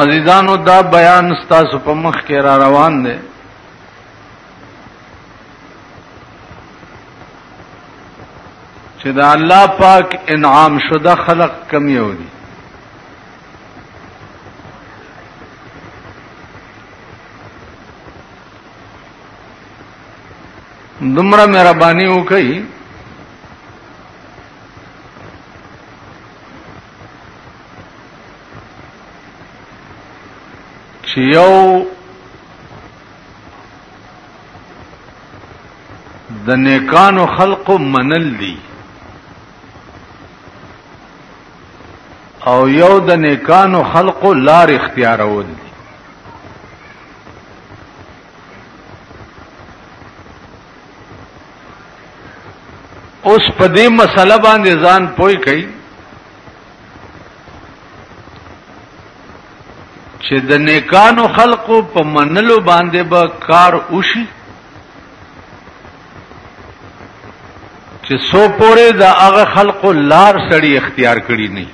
عزیزانو دا بیان ستاسو په مخ کې را روان دی چې دا الله پاک انعام شده خلق کم یو دي دومره مهرباني وکړي چې یو د نیکانو خلقو منل دي او یو د نیکانو خلقو لار اختیارول دي اوس په دې مسله باندې ځان پوي کوي چې د نیکانو خلقو په منلو باندې به با کار وشي چې سو پورې د هغه خلقو لار سړی اختیار کړی نه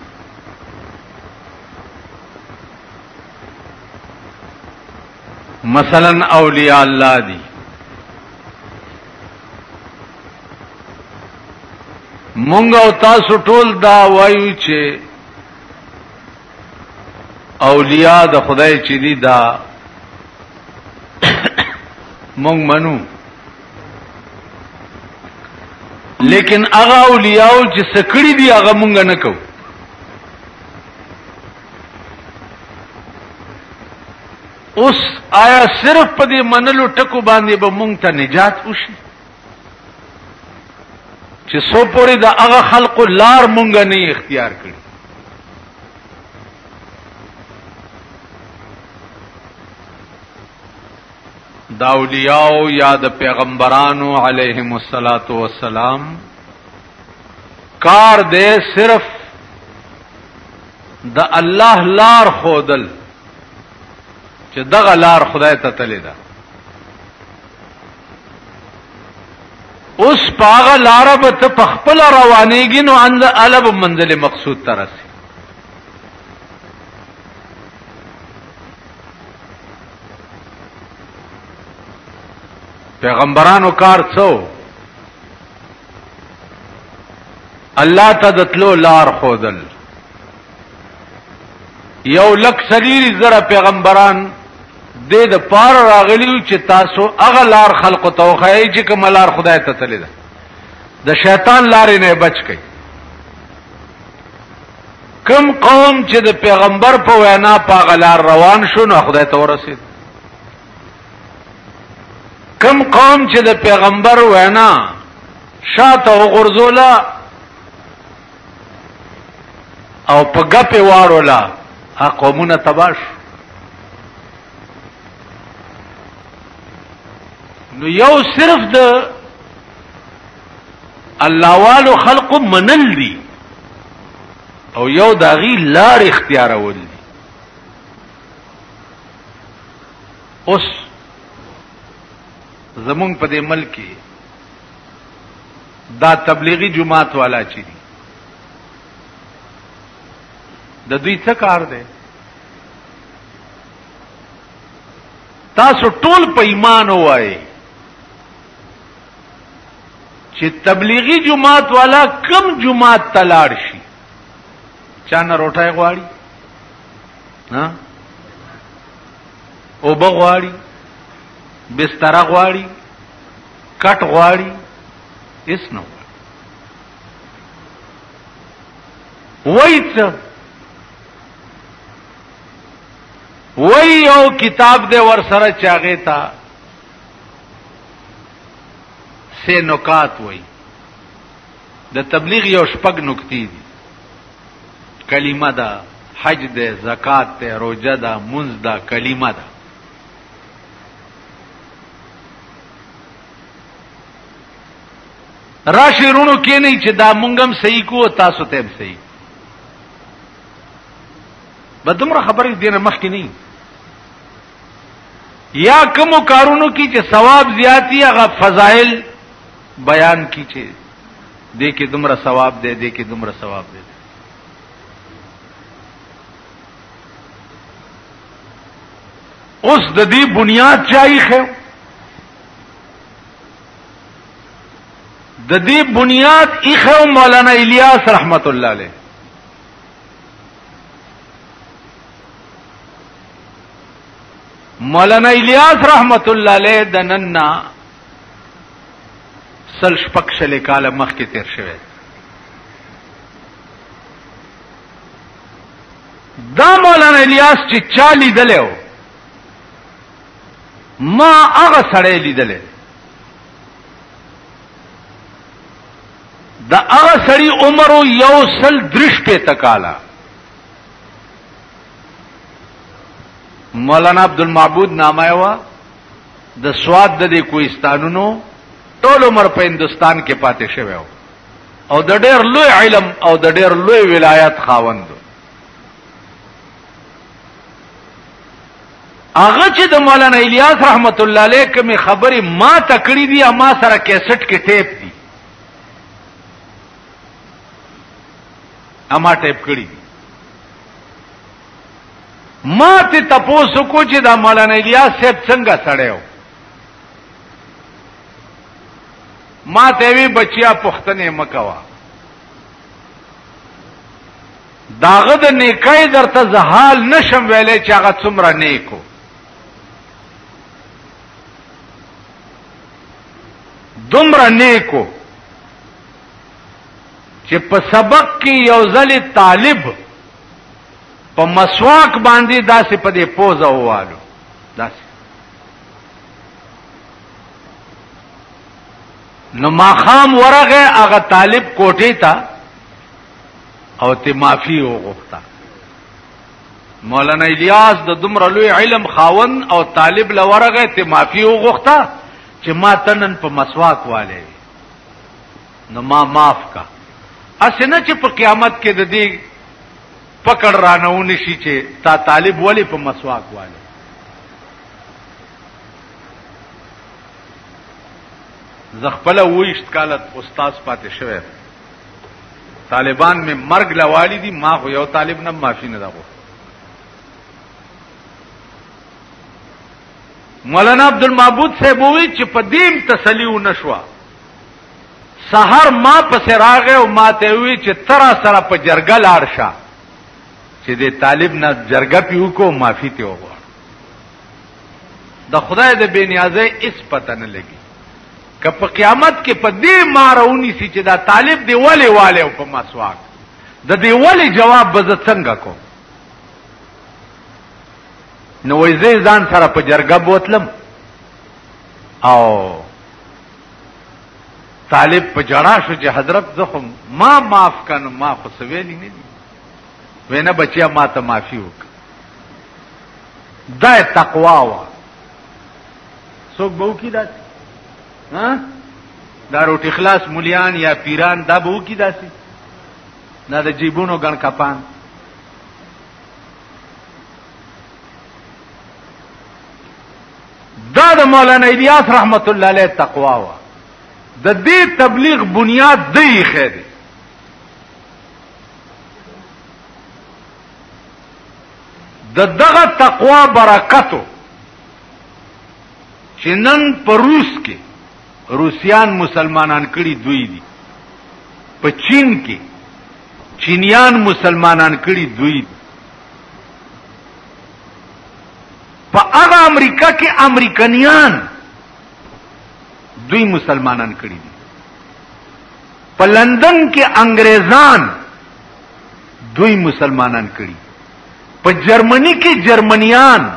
مثلا اولیاء الله دي مونږ او تاسو ټول دا وایو چې اولیاء د خدای چې دي دا مونږ منو لیکن هغه اولیاء چې سکړی دي هغه مونږ نه کوو اوس آیا صرف په دې منلو ټکو باندې به مونږ ته نجات وشي چې سو پوری د هغه خلق لار مونږ نه اختیار کړي دا اولیاء یا د پیغمبرانو علیهم الصلاۃ والسلام کار دې صرف د الله لار خودل چې دغه لار خدای ته تللی ده اوس پاغه لار به ته پخپل روانېږي نو اند الب منزل مقصود ته رسي پیغمبرانو کار څو الله ته د تلو لار خودل یو لک سلیری زره پیغمبران دې د پار راغلیو چې تاسو هغه لار خلق ته وخایي چې کوم لار خدای ته تللی ده د شیطان لارې نه بچ کړئ کم قوم چې د پیغمبر په وینا په غلار روان شو نو خدای ته ورسید کم قوم چې د پیغمبر وینا شاته وغورځولا او په غپې واړولا هغه قومونه تباش نو یو صرف د الله والو خلق منل دي او یو داغي لار اختیارول دي اوس زمونږ په دې ملک کې دا تبلیغي جماعت والا چي دي د دوی څه کار دی تاسو ټول په ایمان وای چې تبلیغي جماعت والا کم جماعت تلاړ شي چا نه روټای غواړي ها او بغواړي بستر غواړي کټ غواړي اس نو وایڅ وای یو کتاب دې ور سره چاغه تا سه نکات وای د تبلیغ یو شپږ نکتی دي کلمه ده حج ده زکات ده روزه ده منځ ده کلمه ده راشي رونو کې نه چې دا مونږم صحیح کو تاسو ته هم صحیح بدمره خبرې دینه مخکې نه یا کوم کارونو کې چې ثواب زیاتی هغه فضائل بیان کی چې دې کې دومره ثواب دی دې کې دومره ثواب دی اوس د دې بنیاد چای خو د دې بنیاد اخو مولانا الیاس رحمت الله علیه مولانا الیاس رحمت الله علیه د نننا سل شپک شلې کاله مخکې تیر شوی دا مولانا الیاس چې چا لیدلی و ما هغه سړی لیدلی د هغه سړی عمر یو سل درش په تکاله مولانا عبدالمعبود نامه و د سواد د دې کوهستانونو ټول عمر په هندستان کې پاتې شوی و او د ډېر لوی علم او د ډېر لوی ولایت خاوند هغه چې د مولانا الیاس رحمت الله علیه کوم خبرې ما تکړې دي ما سره کیسټ کې ټیپ اما ټیپ کړی دي ما ته تاسو کو چې دا مولانا الیاس صاحب څنګه سړیو ما ته وی بچیا پښتنه مکوا داغه د نیکای درته زهال نشم ویلې چې هغه څومره نیکو دومره نیکو چې په سبق کې یو ځل طالب په مسواک باندې داسې په دې پوزه ووالو داسې نو ماخام ورغه هغه طالب کوټې ته او ته معافي وغوښته مولانا الیاس د دومره لوی علم خاون او طالب لورغه ته معافي وغوښته چې ما تنن په مسواک والي نو ما معاف کا اسنه چې په قیامت کې د دې پکړ رانه ونشي چې تا طالب ولی په مسواک والي زخپل وېشت کاله استاد پاتې شوی طالبان می مرګ لوالی دي ما خو یو طالب نه معافي نه دغو مولانا عبدالمعبود صاحب ووی چې په دیم تسلی و نشوه سحر ما پس راغه او ما ته وی چې ترا سره په جرګه لاړ شه چې د طالب نه جرګه پیو کو معافي ته وغواړ د خدای د بے نیازه اس پته نه لګي که په قیامت کې په دې مارونی سي چې دا طالب دی ولی والي او په مسواک د دې ولی جواب به څنګه کوم نو وای زه ځان سره په جرګه بوتلم او طالب په جړا شو چې حضرت زه خو ما معاف کنه ما خو سویلی نه دي وینه بچیا ما ته معافي وک دا تقوا وا څوک به وکي دا ها دا روټ اخلاص مليان یا پیران دا به وکي داسي دا د جیبونو ګڼ کپان دا د مولانا الیاس رحمت الله علیه تقوا وا د دې تبلیغ بنیاد دی خیر د دغه تقوا برکتو چې نن په روس کې روسیان مسلمانان کړي دوی دي په چین کې چینیان مسلمانان کړي دوی دي په هغه امریکا کې امریکایان دوی مسلمانان کړي دي په لندن کې انګريزان دوی مسلمانان کړي په جرمني کې جرمنیان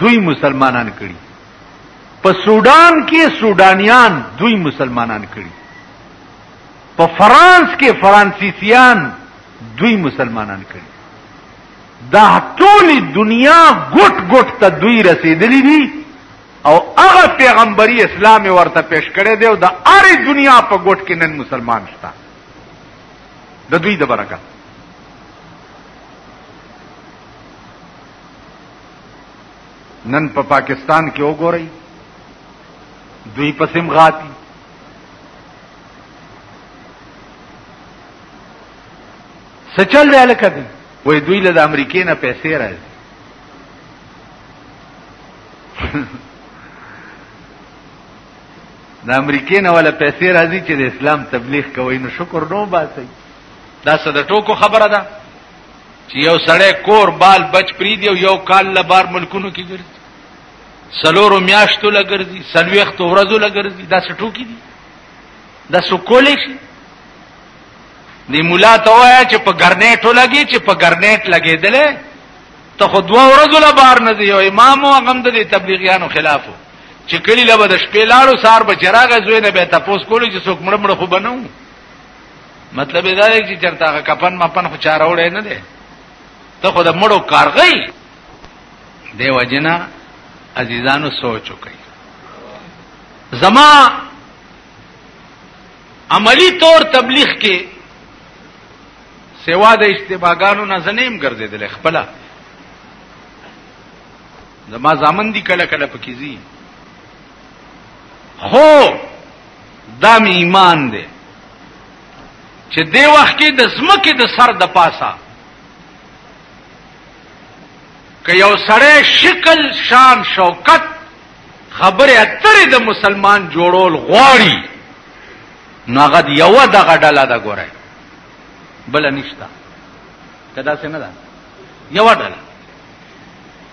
دوی مسلمانان کړي په سودان کې سودانیان دوی مسلمانان کړي په فرانس کې فرانسیسیان دوی مسلمانان کړي دا ټول دنیا ګټ ګټ ته دوی رسیدلی دي او هغه پیغمبري اسلام ورته پیش کړي دی او د اره دنیا په ګټ کې نن مسلمان شته د دوی د برکت نن په پاکستان کې وګورئ دوی پسیم غاتی سچل دی لکه دی وای دوی له امریکې نه پیسې راځي د امریکې نه ولا پیسې راځي چې د اسلام تبلیغ کوي نو شکر نو باسي دا څه د ټوکو خبره ده چې یو سړی کور بال بچ پریدي او یو کال له بار ملکونو کې ګرځي سلورو میاشتو له ګرځي سلويختو ورځو له ګرځي دا څه ټوکی دي دا څه کولی شي دی مولا ته وایي چې په ګرنیټو لګي چې په ګرنیټ لګېدلې ته خو دوه ورځو له بار نه دی او امام او غم د تبلیغیانو خلافو چې کلی له بد شپې لاړو سار به چراغ زوی نه به تاسو کولی چې څوک مړ مړ خو بنو مطلب دا دی چې چرته کپن مپن خو چاره وړې نه دی ته خو د مړو کارغی دی وجنا عزیزانو سوچ وکړي زما عملی طور تبلیغ کې سوا د اشتباګانو نه زنیم ګرځیدل خپل زما ځامن دي کله کله پکې زی خو دا می ایمان دی چې دی وخت کې د زمکه د سر د پاسا که یو سړی شکل شان شوکت خبره اترې د مسلمان جوړول غواړي نو هغه یو دغه ډله ده ګوره بل نشتا کدا څه نه ده یو ډله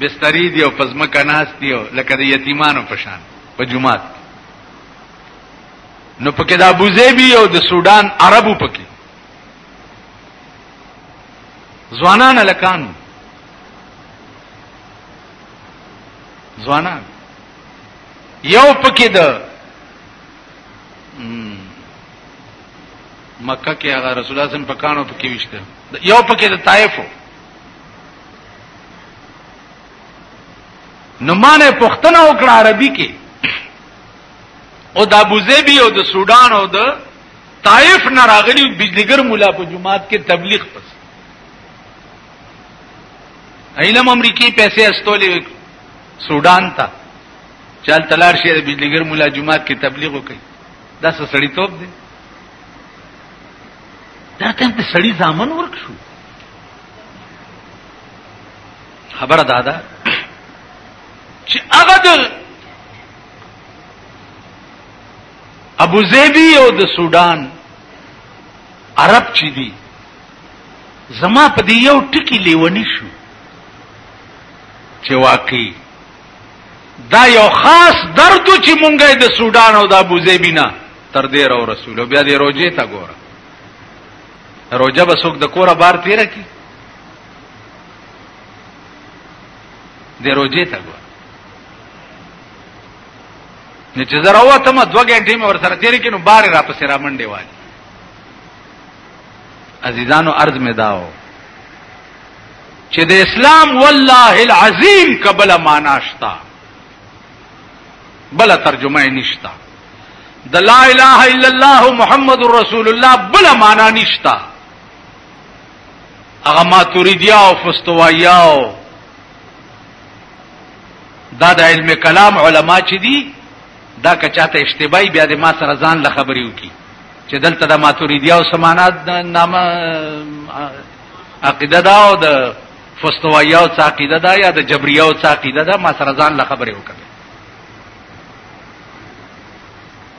بستری دی او پزما کناس دی او لکه د یتیمانو په شان په جمعات نو پکې د ابو ظبي او د سودان عربو پکې ځوانان لکان ځوانان یو پکې د مکه کې هغه رسول الله صلی الله علیه وسلم په کانو پکې وشته یو پکې د طائف وو نو ما نه پښتنه وکړه عربي کې او د ابو ظبي او د سودان او د طائف نه راغلی بجلیګر مولا په جماعت کې تبلیغ پس ایلم امریکای پیسې استولې سودان ته چل تلار شي د بجلیګر مولا جماعت کې تبلیغ وکړي دا څه سړی توپ دی دا ته سړی ځامن ورک شو خبره دا ده چې هغه د ابو زیبی او د سودان عرب چې دي زما په دې یو ټکی لیونی شو چې واقعي دا یو خاص درد چې مونږه د سودان او د ابو زیبی نه تر دې را رسول بیا دې روزه تا ګوره روجه به څوک د کوره بار تیر کی د روجه ته ګور نه چې زه راوتم دوه غنټې مې ور سره تیر کینو بار را پسې را منډې والی عزیزانو عرض مې داو چې د اسلام والله العظیم قبل ماناشتا بل ترجمه نشتا د لا اله الا الله محمد رسول الله بل معنا نشتا هغه ماتوریدیا او فستوایا او دا د علم کلام علما چې دي دا کچاته اشتباهي بیا د ما سره ځان له خبرې وکي چې دلته د ماتوریدیا او سمانات نامه عقیده دا او د فستوایاو څه عقیده ده یا د جبریاو څه عقیده ده ما سره ځان له خبرې وکړه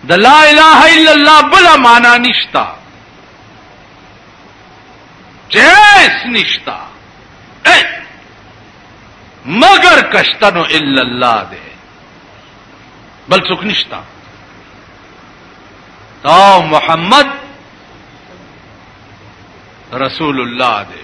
د لا اله الا الله بلا معنا نشتا جیس نشتا مگر کشتنو الا الله دے بل څوک نشتا او محمد رسول الله دے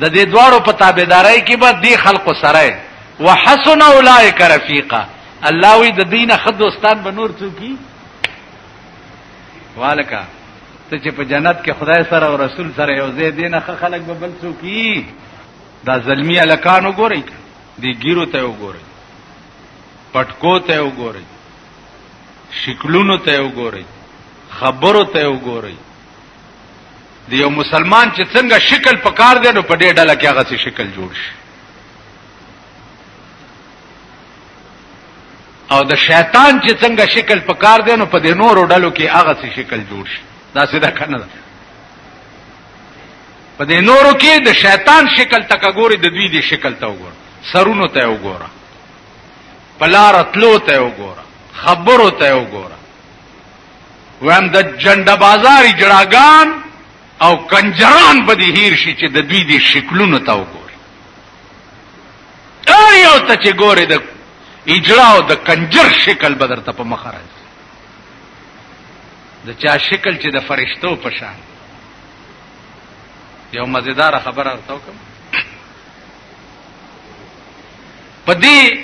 د دې دواړو په تابعدارۍ کې به دې خلقو سره وحسن اولئک رفیقا الله وی د دینه خد دوستان به نور څوکي والکا ته چې په جنت کې خدای سره او رسول سره یو ځای دینه خلک به بل څوکي دا زلمی الکان وګورئ دی ګیرو ته وګورئ پټکو ته وګورئ شکلونو ته وګورئ خبرو ته وګورئ دی یو مسلمان چې څنګه شکل پکار دی نو په دې ډله کې هغه شکل جوړ شي او د شیطان چې څنګه شکل پکار دی نو په دې نورو ډلو کې هغه څه شکل جوړ شي دا څه ده کنه ده په دې نورو کې د شیطان شکل تک ګوري د دوی د شکل ته وګور سرونو ته وګوره پلار اتلو ته وګوره خبرو ته وګوره ویم د جنډه بازاري جړاګان او کنجران په دې هیر شي چې د دوی د شکلونو ته وګوري ار یو ته چې ګوري د اجرا او د کنجر شکل بدر ته په مخ راځي د چا شکل چې د فرشتو په شان یو مزیدار خبره ورته وکم په دې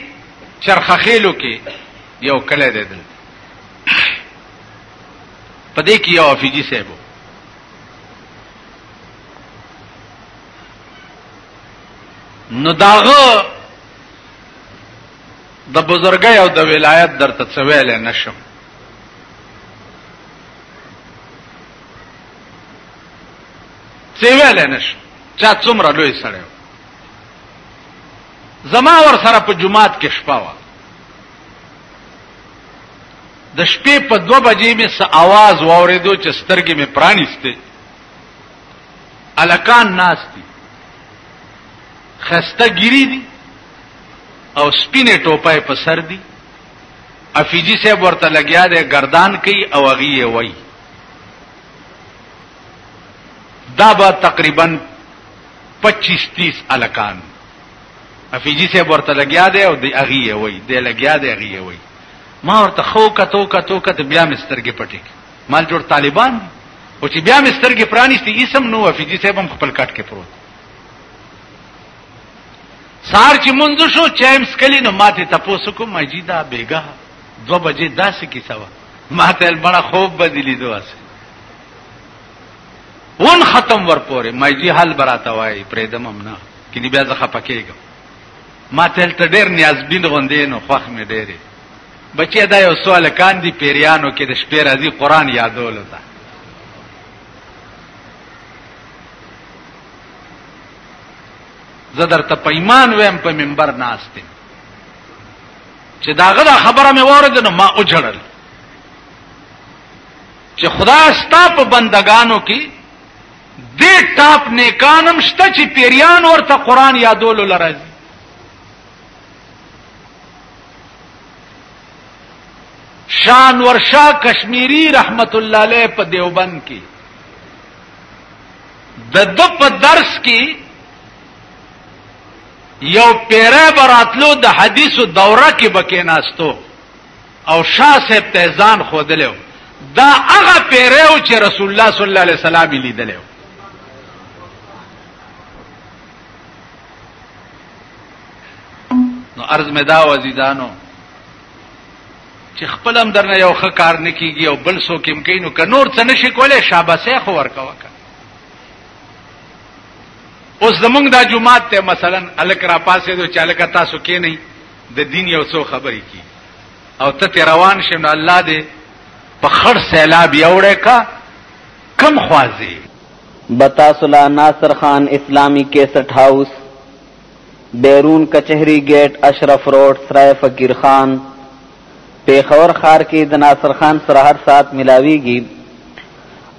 چرخخېلو کې یو کله دی دلته په دې کې یو افیجی صاحب نو داغه د بزرګي او د ولایت درته څه ویل نشم څه ویل نشم چا څومره لوی سره زما ور سره په جمعات کې شپه وه د شپې په دو بجې مې څه आवाज واورېدو چې سترګې مې پرانیسته الکان ناشتي خسته ګيري دي او سپینه ټوپه په سر دي افیجی صاحب ورته لګیا دی گردان کوي او هغه یې وای دا به تقریبا 25 30 الکان حفیظی صاحب ورته لګیا دی او دی اغي یې وای دی لګیا دی اغي یې وای ما ورته خو کتو کتو کته بیا مسترګې پټې مال جوړ طالبان او چې بیا مسترګې پرانیستي اسم نو حفیظی صاحب هم خپل کټ کې پروت سار چې منځ شو چیمس کلی نو ماته تاسو کوم مجیدا بیګا دو بجې داسې کیسه وا ماته بڑا خوب بدلی دواسه اون ختم ور پورې مې جی حل براته وای پرېدم هم نه کینی بیا زه خپه کېږم ما تل ته ډېر نیازبین غوندې نو خوښ مې ډېرې بچی دا یو سوال کان دی پیریانو کې د شپې راځي قران یادولو ته زه درته په ایمان ویم په منبر ناستم چې داغه دا خبره مې وره نو ما اوجړل چې خدا ستا په بندگانو کې دې ټاپ نیکانم شته چې پیریان ورته قران یادولو لراځي شان ورشا کشمیری رحمت الله علیه په دیوبند کې د د په درس کې یو پیره براتلو د حدیثو دوره کې بکې ناستو او شاه صاحب ته ځان خودلو دا هغه پیرو چې رسول الله صلی الله علیه وسلم لیدلو نو عرض مې دا وزیدانو چې خپل هم درنه یو ښه کار نه کیږي او بل څوک هم کوي نو که نور څه نشي کولای شاباسه خو ورکوه اوس زمونږ دا جمعات ته مثلا الک را پاسې دو چالک تاسو کې نه د دین یو څو خبرې کی او ته روان شې نو الله دې په خړ سیلاب یوړې کا کم خوازي بتاسلا ناصر خان اسلامی کیسټ هاوس بیرون کچهری گیټ اشرف روډ سرای فقیر خان پیښور خار کې د ناصر خان سره هر ساعت ملاویږي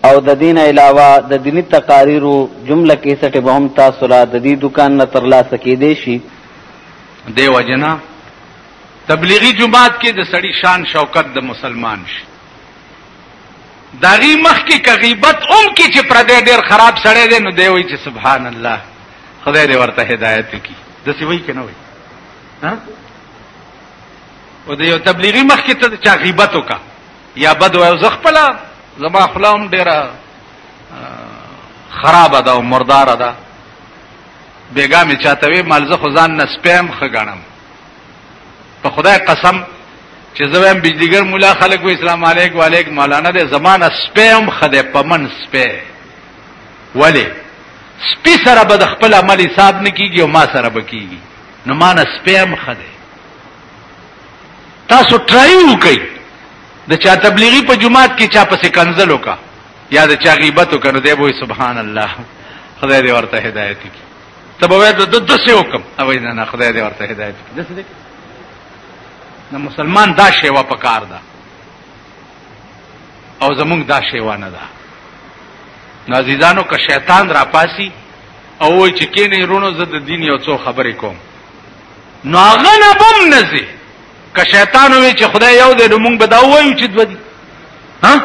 او د دین علاوه د دینی تقاریرو جمله کیسټ به هم تاسو را د دې دکان نه ترلاسه کېدې شي دی وجنا تبلیغی جماعت کې د سړی شان شوکت د مسلمان شي داغي مخ کې کغیبت اوم کې چې پر دې ډېر خراب سړی دی نو دی وایي چې سبحان الله خدای دې ورته هدایت وکړي د سی وایي کنه وایي ها او د یو تبلیغی مخ کې ته چا غیبت وکا یا بد وایو زخپلا زما خپل هم ډېره خراب ده او مردار ده بیګا می چاته وی مالزه خدان نه سپم خګنم په خدای قسم چې زویم بجلیګر مولا خلک و اسلام علیک و علیک مولانا د زمانہ سپم خده پمن سپه ولی سپی سره به د خپل عمل حساب نه کیږي او ما سره به کیږي نو ما نه سپم خده تاسو ټرای وکړئ د چا تبلیغي په جماعت کې چا پسې کنزل وکړه یا د چا غیبت وکنو دی به سبحان الله خدای دې ورته هدایت کړي ته به د د څه حکم او نه نه خدای دې ورته هدایت کړي دسه دې نو مسلمان دا شیوا پکار ده او زمونږ دا شیوا نه ده نو عزیزانو که شیطان را پاسی او وای چې کینې رونو زه د دین یو څو خبرې کوم نو هغه نه بم نزي که شیطان وی چې خدای یو دی نو موږ به دا وایو چې دوه دي ها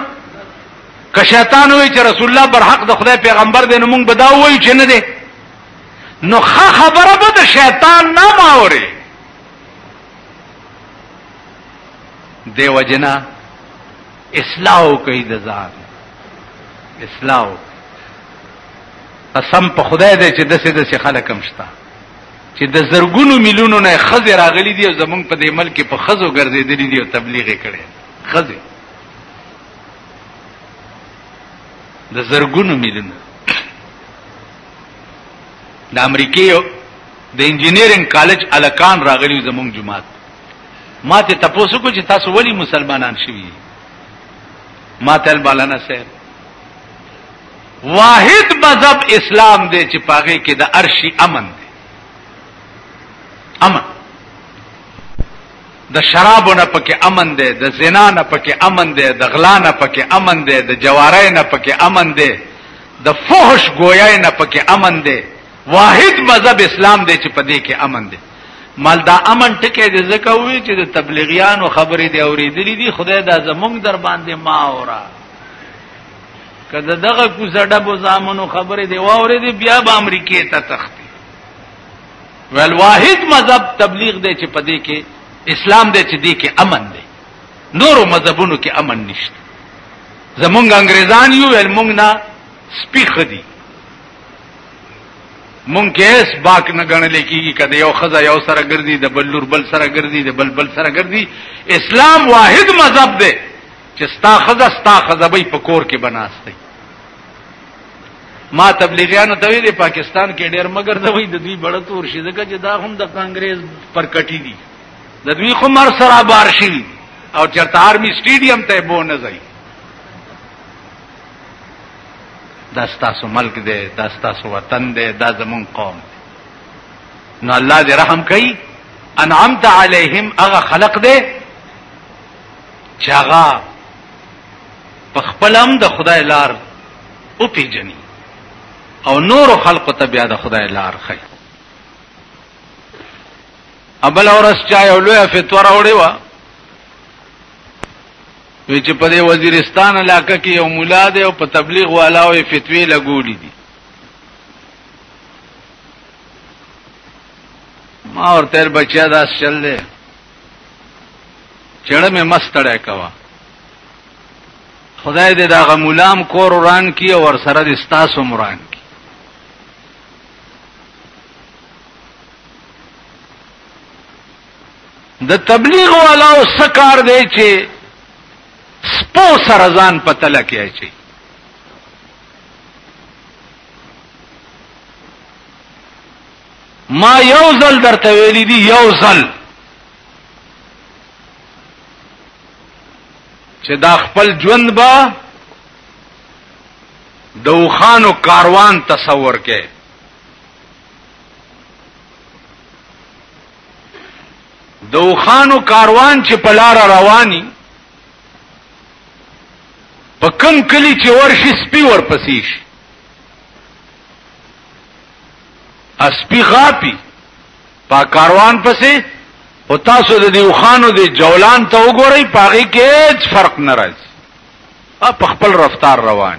که شیطان وی چې رسول الله بر حق د خدای پیغمبر دی نو موږ به دا وایو چې نه دی نو خبره به د شیطان نه ماوري دیو جنا اصلاح کوي د ځان اصلاح قسم په خدای دی چې دسه دسه خلک هم شته چې د زرګونو میلیونو نه خزه راغلي دي او زمونږ په دې ملک په خزو ګرځېدلې دي او تبلیغ کړي خزه د زرګونو میلیونو د امریکای د انجینرینګ کالج الکان راغلی زمونږ جماعت ما ته تاسو کو چې تاسو ولی مسلمانان شوي ما ته البالانا صاحب واحد مذهب اسلام دی چې پاغه کې د ارشي امن دی امن د شرابو نه پکې امن دی د زنا نه پکې امن دی د غلا نه پکې امن دی د جوارای نه پکې امن دی د فحش گویای نه پکې امن دی واحد مذهب اسلام دی چې پدې کې امن دی مال دا امن ټکی دی ځکه وی چې د تبلیغیانو خبرې دی اورېدلې دي خدای دا زمونږ در باندې ما اورا کله دغه کوزه ډبو زامنو خبره دی واورې دی بیا به امریکای ته تختی ول واحد مذهب تبلیغ دی چې پدې کې اسلام دی چې دې کې امن دی نورو مذهبونو کې امن نشته زمونږ انګريزان یو ول مونږ نه سپی خدي مونږ کې اس باک نه غنل کیږي کده یو خزه یو سره ګرځي د بلور بل سره ګرځي د بلبل سره ګرځي اسلام واحد مذهب دی چې ستا خزه ستا خزه به په کور کې بناستي ما تبلیغیانو ته ویلي پاکستان کې ډېر مګر دا وایي د دوی بڑا تور شي ځکه چې دا هم د کانګرس پر کټی دي د دوی خو مر سره بار شي او چرته آرمي سټیډیم ته بو نه ځي دا ستاسو ملک دی دا ستاسو وطن دی دا زمون قوم دی نو الله دې رحم کوي انعمت علیهم هغه خلق دی چې هغه په خپل هم د خدای لار او پیجنې او نور خلق ته بیا د خدای لار خي ابل اورس چا یو لوی فتوا راوړی و وی چې په دې وزیرستان علاقې کې یو مولا دی او په تبلیغ والا او فتوی لګولې دي ما ورته بچیا دا شل دی چړه مې مستړی کوا خدای دې دا غمولام کور وران کی او ور سره دې ستاسو مران کی د تبلیغ والا او سکار دی چې سپو سره ځان پته لکه چی ما یو ځل درته ویلي دي یو ځل چې دا خپل ژوند به د وخانو کاروان تصور کې د وخانو کاروان چې په لار رواني په کم کلی چې ورشي سپي ورپسې شي اسپی غاپی پا کاروان پسې او تاسو د دیو خانو د جولان ته وګورئ پاغي کې هیڅ فرق نه راځي په خپل رفتار روان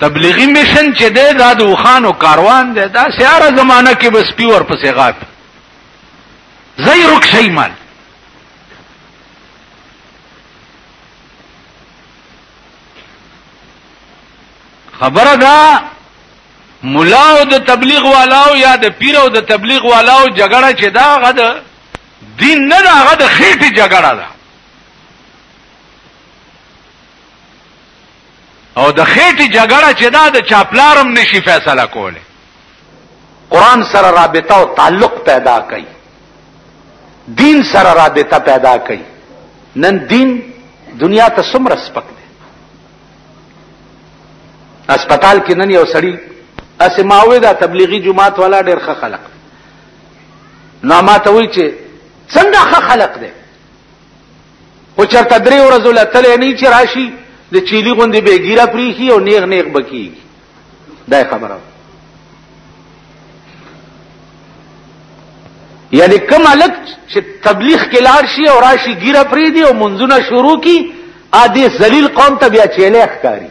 تبلیغی مشن چې ده دا د وخانو کاروان ده دا سیاره زمانہ کې بس پیور پسې غاپي زئی رک شي مال خبره دا مولا او د تبلیغ والاو یا د پیر او د تبلیغ والاو جګړه چې دا غد دین نه دا غد خېټه جګړه ده او د خېټې جګړه چې دا د چاپلارم نشي فیصله کوله قران سره رابطه او تعلق پیدا کړي دین سره رابطه پیدا کړي نن دین دنیا ته څومره سپک دی اسپیټال کې نن یو سړی اسماوي دا تبلیغي جماعت والا ډېر ښه خلق نو ما ته وی چې څنګه ښه خلق دی خو چرته درې ورځو لتلې نه چې راشي د چيلي غوندې به ګیره پریخي او نیغ نیغ بکی دا خبره یعنی کم الک چې تبلیغ کې لاړ شي او راشي ګیره پری دی او منځونه شروع کی ا دې ذلیل قوم ته بیا چيلې ښکاری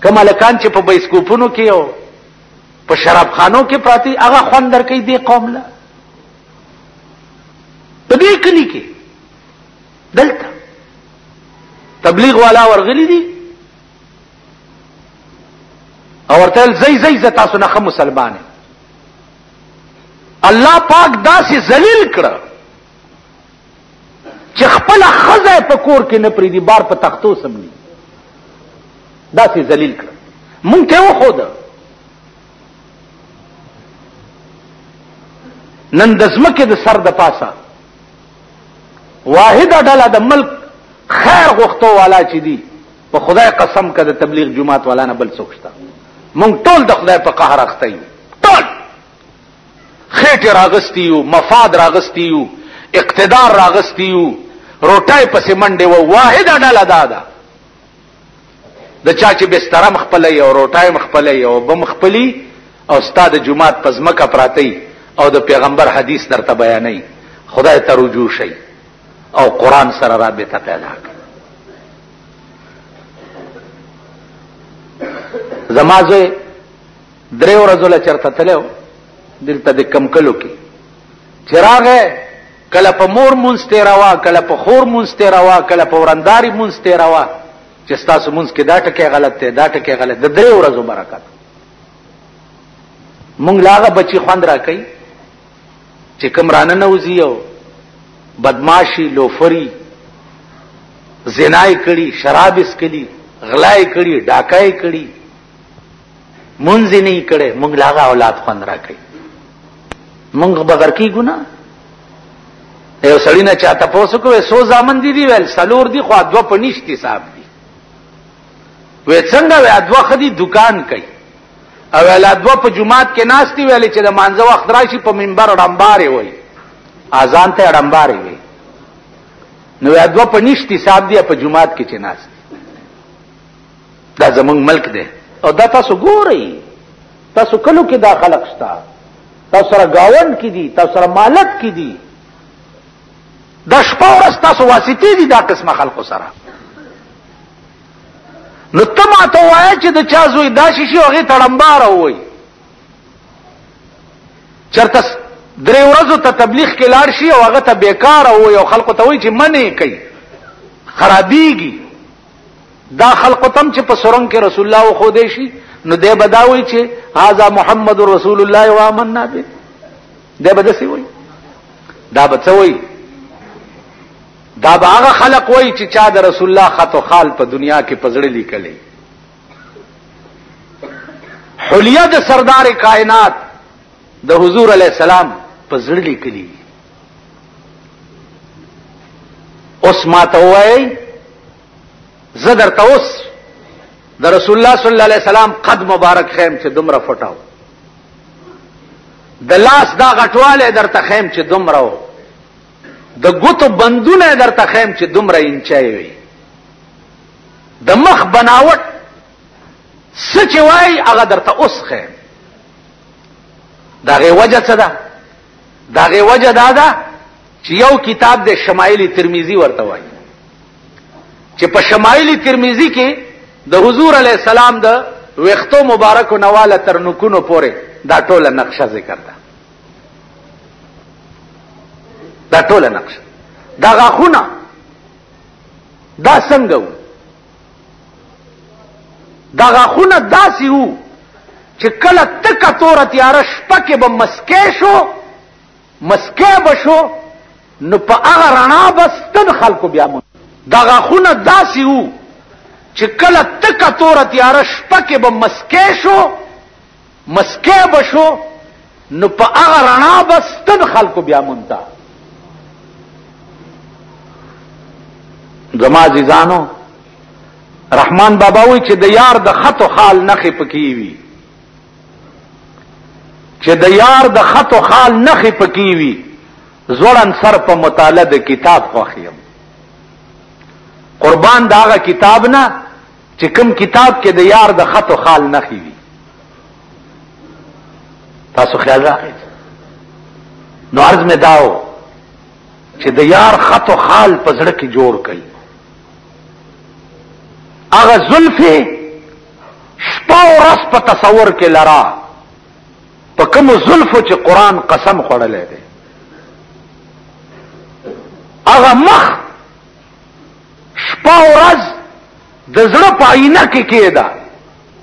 کم الکان چې په بایسکوپونو کې او په شرابخانو کې پراتی هغه خوندر کوي دې قوم له په دې کلی کې دلته تبلیغ والا ورغلی دي او ورته زئی زئی ز تاسو نه خه مسلمان الله پاک داسې ذلیل کړ چې خپل خزه په کور کې نه پری دي بار په تختو سمني داسې ذلیل کړ مونږ ته وخو ده نن د زمکه د سر د پاسه واحده ډله د ملک خیر غوښتو والا چې دي په خدای قسم کده تبلیغ جمعات والا نه بل څوکشتا مونږ ټول د خدای په قهر اخته یو ټول خېټه راغستی یو مفاد راغستی یو اقتدار راغستی یو روټای پسې منډه و واحده ډله دادا دا د چا چې بسترم خپلې او روټایم خپلې او بم خپلی او استاد جمعات پزمکه پراتی او د پیغمبر حدیث درته بیانې خدای ته رجوع شي او قران سره رابطه پیدا کړئ زمازه درې ورځې لچرته تلو دلته د کم کلو کې چراغه کله په مور مونځ تېروه، کله په خور مونځ تېروه، کله په ورنداري مونځ تېروه چې ستاسو مونځ کې دا ټکی غلط دی، دا ټکی غلط دی. د درې ورځو برکت مونږ له هغه بچي خوند راکوي چې کوم رانه نه وځي او بدماشي لوفري زنای کړي شراب اسکلي غلای کړي ډاکای کړي مونږ نه یې کړې مونږ لاغه اولاد خوند راکړي مونږ بغیر کی ګنا یو سړی نه چاته پوسو کوي سو ځامن دي دی ویل سلور دي خو دوا پنيشتي صاحب دي وې څنګه وې دوا خدي دکان کوي او ویل دوا په جمعات کې ناشتي ویل چې د مانځه وخت راشي په منبر رمبارې وای اذان ته رمبارې وای نو دوا پنيشتي صاحب دي په جمعات کې چې ناشتي دا زمونږ ملک دی او دا تاسو ګورئ تاسو کلو کې دا خلق شته تاسو سره گاوند کې دي تاسو سره مالک کې دي دا شپه ورځ تاسو واسطې دي دا قسمه خلقو سره نو ته ماته وایه چې د چا زوی دا شیشي هغې تړمباره ووایي چرته درې ورځو ته تبلیغ کې لاړ شي او هغه ته بیکاره ووایي او خلکو ته وایي چې منې کوي خرابیږي دا خلق تم چې په سرنګ کې رسول الله خو دې شي نو دې بداوي چې هاذا محمد رسول الله و آمنا به دې بدسي وي دا بچوي دا باغ خلق وای چې چا د رسول الله خط او خال په دنیا کې پزړې لیکلې حلیه د سردار کائنات د حضور علی السلام پزړې لیکلې اوس ما ته وایي زه درته اوس د رسول الله صلی الله علیه وسلم قد مبارک خیم چې دومره فټاو د لاس دا غټواله درته خیم چې دومره و د ګوتو بندونه درته خیم چې دومره انچای وي د مخ بناوت سچ وای هغه درته اوس خیم دا غي وجه څه ده داغه وجه دا ده چې یو کتاب د شمایل ترمذی ورته وایي چې په شمایل ترمذی کې د حضور علی السلام د وختو مبارک نواله تر نکونو پورې دا ټوله نقشه ذکر ده دا ټوله نقشه دا غاخونه دا څنګه وو دا غاخونه داسې وو چې کله تکه توره تیاره شپه کې به مسکی شو مسکی به شو نو په هغه رڼا به ستن خلکو بیا مون دا غاخونه داسې وو چې کله تکه توره تیاره شپه کې به مسکی شو مسکی به شو نو په هغه رڼا به ستن خلکو بیا مونتا زما عزیزانو رحمان بابا وی چې د یار د خط او خال نخې پکې وي چې د یار د خط او خال نخې پکې وي زوړن سر په مطالعه د کتاب خوخیم قربان داغه کتاب نه چې کوم کتاب کې د یار د خط او خال نه خي تاسو خیال راغی نو عرض مې داو چې د یار خط او خال په زړه کې جوړ کړي هغه زلفه شپه او ورځ په تصور کې لرا په کوم زلفو چې قران قسم خوړلې ده هغه مخ شپه ورځ د زړه په آینه کې کېده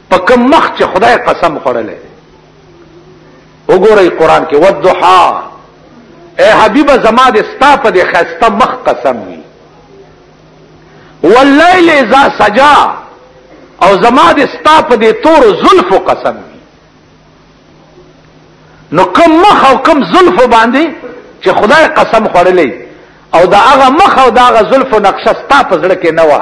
په کوم مخ چې خدای قسم خوړلې وګورئ قران کې ودحا اے حبیب زما د ستا په دې خسته مخ قسم وي واللیل اذا سجا او زما د ستا په دې تور زلف قسم وي نو کم مخ او کم زلف باندې چې خدای قسم خوړلې او دا هغه مخ او دا هغه زلف نقشه ستا په زړه کې نه و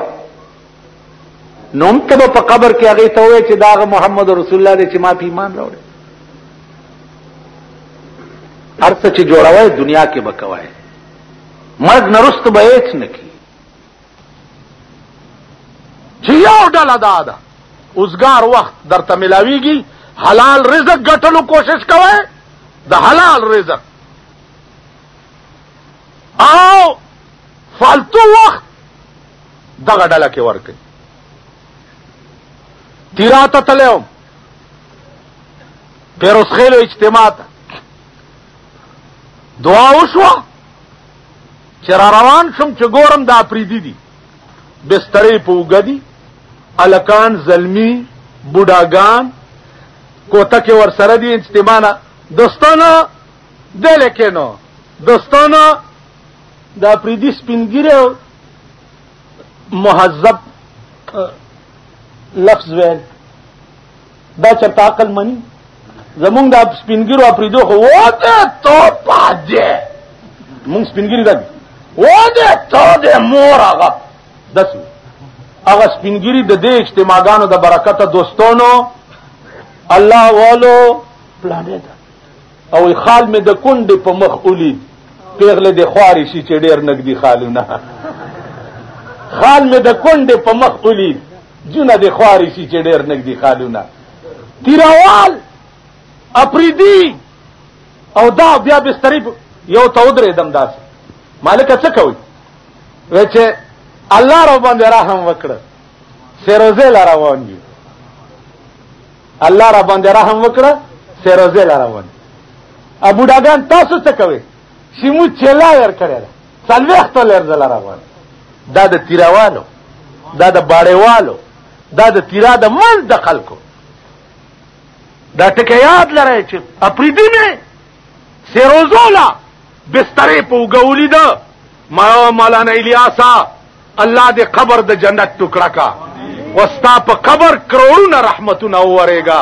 نو هم ته په قبر کې هغه ته وې چې دا هغه محمد رسول الله دې چې ما په ایمان راوړ ارڅ چې جوړوي دنیا کې بکوي مرګ نرست به هیڅ نه کی چې یو ډله دا ده اوسګار وخت درته ملاویږي حلال رزق ګټلو کوشش کوي د حلال رزق او فالتو وخت دغه ډله کې ورکړي تیراته تلوم پیروس خېلو اجتماع ته دعا وشوه چې را روان شم چې ګورم دا پریدي دي بسترې په وګدي الکان زلمی بوډاګان کوته کې ور سره دي اجتماعنا دوستانو دلکینو دوستانو دا پریدي سپینګیره مهذب لفظ ویل دا چرته عقل مني زمونږ د سپینګیرو اپریدو خو وته تو پاجه مونږ سپینګیری دګ وته تو د مور هغه دس هغه سپینګیری د دې اجتماعګانو د برکته دوستونو الله والو پلانې ده او خال مې د کونډې په مخ ولید پیغله د خوارې شي چې ډېر نږدې خالونه خال مې د کونډې په مخ ولید جونه د خوارې شي چې ډېر نږدې خالونه تیراوال اپریدي او دا بیا بستری یو ته ودرېدم داسې مالکه څه کوي وای چې الله را باندې رحم وکړه فیروزه لاره وانګي الله را باندې رحم وکړه فیروزه لاره ونه ابو ډاګان تاسو څه کوي سیمو چلا ور کړی دا څلوېخت لر زلا راغوان دا د تیراوالو دا د باړېوالو دا د تیرا د منځ د خلکو دا ټکی یاد لرئ چې اپریدي مې سیروزولا بسترې په وګولي ده ما مولانا الیاسا الله دې قبر د جنت ټکړه کا وستا په قبر کروڑونه رحمتونه وورېګا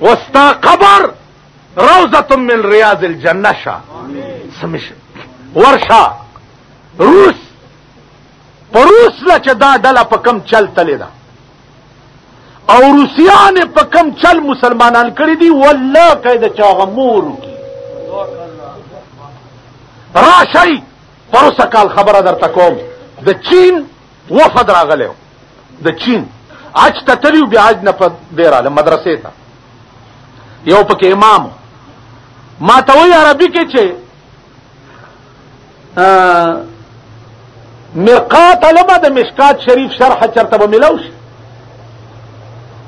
وستا قبر روزه من ریاض الجنه شا سمشه ورشا روس پروس لا چې دا ډله په کم چل تلې ده او روسیان په کم چل مسلمانان کړی دي والله کای د چاغمور کی راشي پروسه کال خبره درته کوم د چین وفد راغلی د چین اج ته تلیو بیا اج نه په دیراله مدرسې ته یو پکې امام ما ته وی عربي کې چې مرقات علمه د مشکات شریف شرح چرته به ملاو شي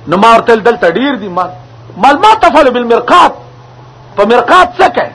نو ما ورته دلته ډیر دي ما مال ما تفعل بالمرقات په مرقات څه کوي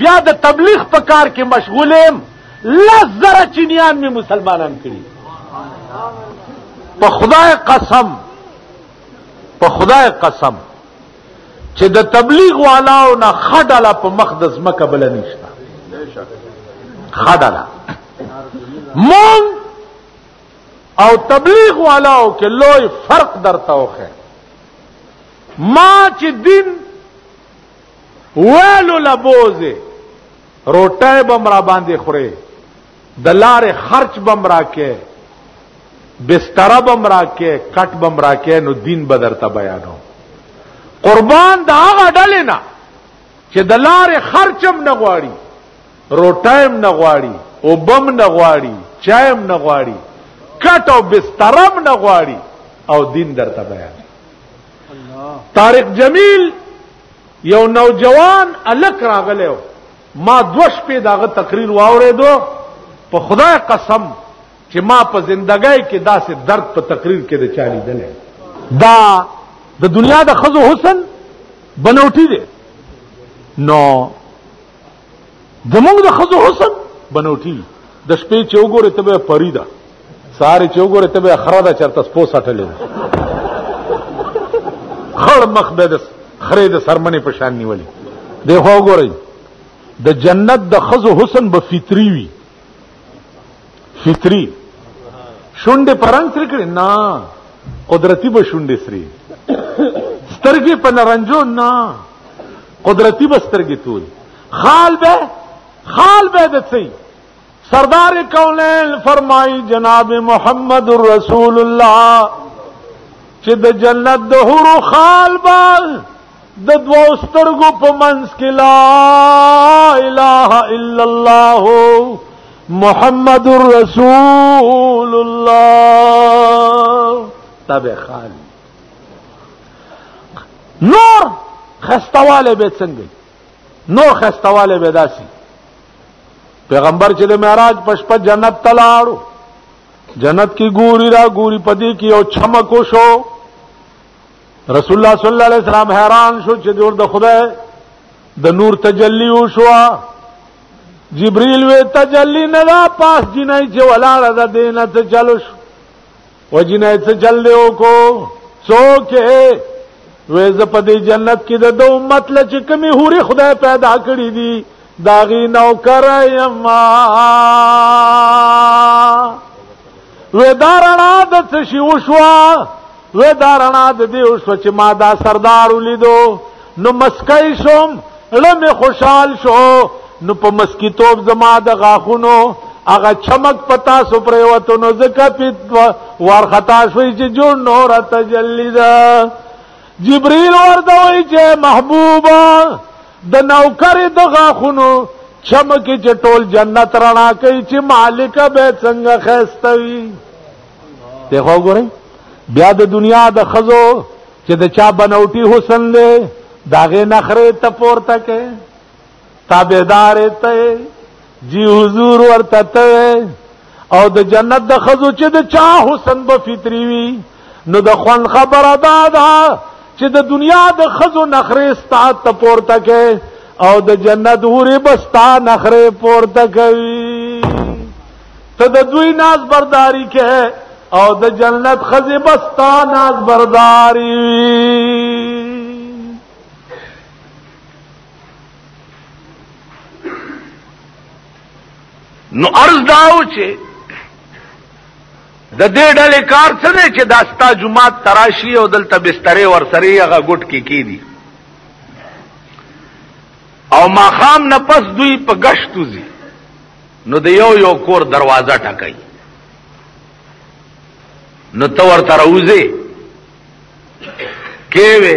بیا د تبلیغ په کار کې مشغول یم لس زره چینیان مې مسلمانان کړي په خدای قسم په خدای قسم چې د تبلیغ والاو نه خډاله په مخ د ځمکه بل نشته خډاله مون او تبلیغ والاو کې لوی فرق درته وخه ما چې دین ویلو لبوزه روټه بم را باندې خوري د لارې خرچ بم راکې بستر بم راکې کټ بم راکې نو دین بدر ته بیانو قربان دا هغه ډلې نه چې د لارې خرچم نه غواړي روټایم نه غواړي او بم نه غواړي چایم نه غواړي کټ او بسترم نه غواړي او دین درته بیان طارق جمیل یو نوجوان الک راغلی و ما دوه شپې دغه تقریر واورېدو په خدای قسم چې ما په زندګۍ کې داسې درد په تقریر کې د چا لیدلی دا د دنیا د ښځو حسن بنوټي دی نو زمونږ د خزو حسن بنوټي د شپې چې وګوره ته به پری ده سار چې وګوره ته به خره ده چرته سپو سټلې خړ مخ به د خره د سرمنې په شان نیولې دی خو وګورئ د جنت د خزو حسن به فطری وي فطری شونډې پرنګ سری کړي نه قدرتی به شونډې سری سترګې په نرنجو نه قدرتی به سترګې تول خال به خال به د څه سردار کونین فرمای جناب محمد رسول الله چې د جنت د حور خال به د دوو سترګو په منځ کې لا اله الا الله محمد رسول الله تبع خان نور خستواله به څنګه نور خستواله به داسي پیغمبر چې د معراج پشپ جنت تلاړو جنت کی ګوري را ګوري پدې کې او چمکو شو رسول الله صلی الله علیه وسلم حیران شو چې دور د خدای د نور تجلی وشو جبريل وې تجلی نه دا پاس جنای چې ولاړه ده دینه ته چلو شو و جنای ته چل دیو کو څوک وې ز په دې جنت کې د دوه امت لچ کمی هوري خدای پیدا کړی دي داغي نوکر یما وې دا رڼا د څه شي وشوه وې دا رڼا د دې وشوه چې ما دا سردار ولیدو نو مسکۍ شوم له مې خوشحال شو نو په مسکیتوب زما د غاښونو هغه چمک پتا سو پریوتو نو زکه پیت ورخطا شوی چې جوړ نور تجلی ده جبريل ورته وای چې محبوبا د نوکر د غاخونو چمکی چې ټول جنت رڼا کوي چې مالک به څنګه خسته وي ته خو ګورئ بیا د دنیا د خزو چې د چا بنوټي حسن دی داغه نخره ته پورته کې تابعدار ته جی حضور ورته ته او د جنت د خزو چې د چا حسن به فطری وي نو د خوان خبر ادا ده چې د دنیا د خزو نخره ستا ته پورته کې او د جنت هوري بستا نخره پورته کوي ته د دوی ناز برداری کې او د جنت خزه بستا ناز برداری نو ارز داو چې د دې ډلې کار څه دی چې دا ستا جمعات تراشي او دلته بسترې ورسرې هغه ګټ کې کی دي او ماخام نه پس دوی په گشتو زی نو د یو یو کور دروازه ټکای نو تور تر اوزه کې وې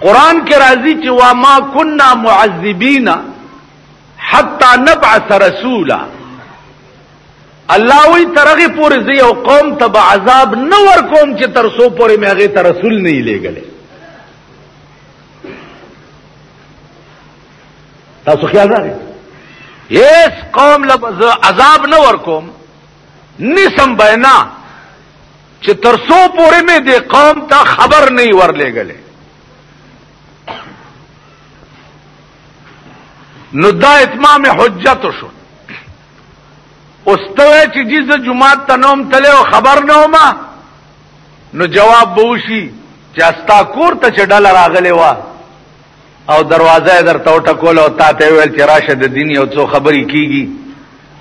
قران کې راځي چې وا ما كنا معذبين حتا نبعث رسولا الله وی ترغه پورې زی او قوم تبع عذاب نو ور کوم چې تر سو پورې مې هغه ته رسول نه لېګلې تاسو خیال راغی هیڅ قوم له عذاب نه ور کوم نسم بینا چې تر څو پورې مې د قوم ته خبر نه ورلېګلې نو دا اتمام حجت شو اوستوه چې جز جمعات ته نوم تله او خبر نه ما نو جواب بوشي چې استا کور ته چډل راغلې و او دروازه یې درته وټکوله او تا ته یې ویل چې راشه د دین یو څو خبرې کېږي،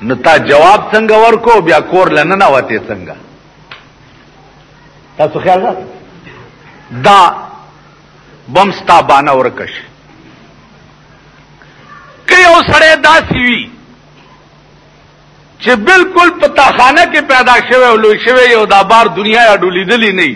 نو تا جواب څنګه ورکړو او بیا کور له ننوتې څنګه؟ تاسو خیال ساتئ دا بم ستا بانه ورکه شي که یو سړی داسې وي چې بالکل په تاخانه کې پیدا شوی او لوی شوی یو دا بار دنیا یا ډولیدلی نه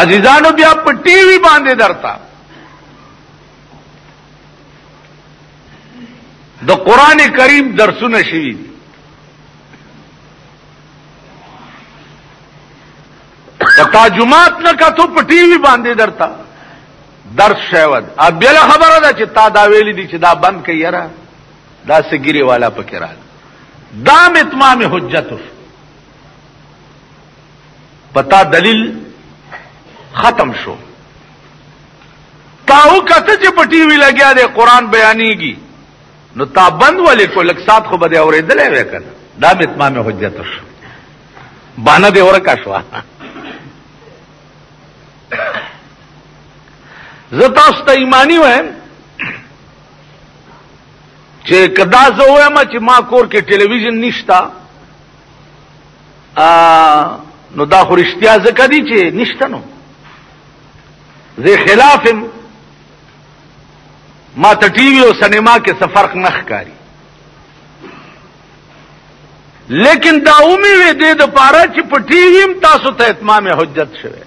عزیزانو بیا په ټي وي باندې درته د قران کریم درسونه شوي دي تا جمعات نه کتو په ټي وي باندې درته درس شاید ا بل خبره ده چې تا دا ویلي دي چې دا بند کړي را دا سګيري والا پکې را دا متمام حجت شو پتا دلیل ختم شو تاو کته چې په ټي وي لګیا دی قران بیانېږي نو تا بند ولې کو لک سات خو بده اورېدلې وکړه دا مې اتمام حجت شو باندې دی ورکا شو زه تاسو ته ایمانی وایم چې کدا زه وایم چې ما کور کې ټلویزیون نشتا نو دا خو رښتیا ځکه دي چې نشته نو زه خلافم ما ته ټي وي او سینما کې څه فرق نه ښکاري لیکن دا اومې وې دې د پاره چې په ټي وي هم تاسو ته اتمام حجت شوه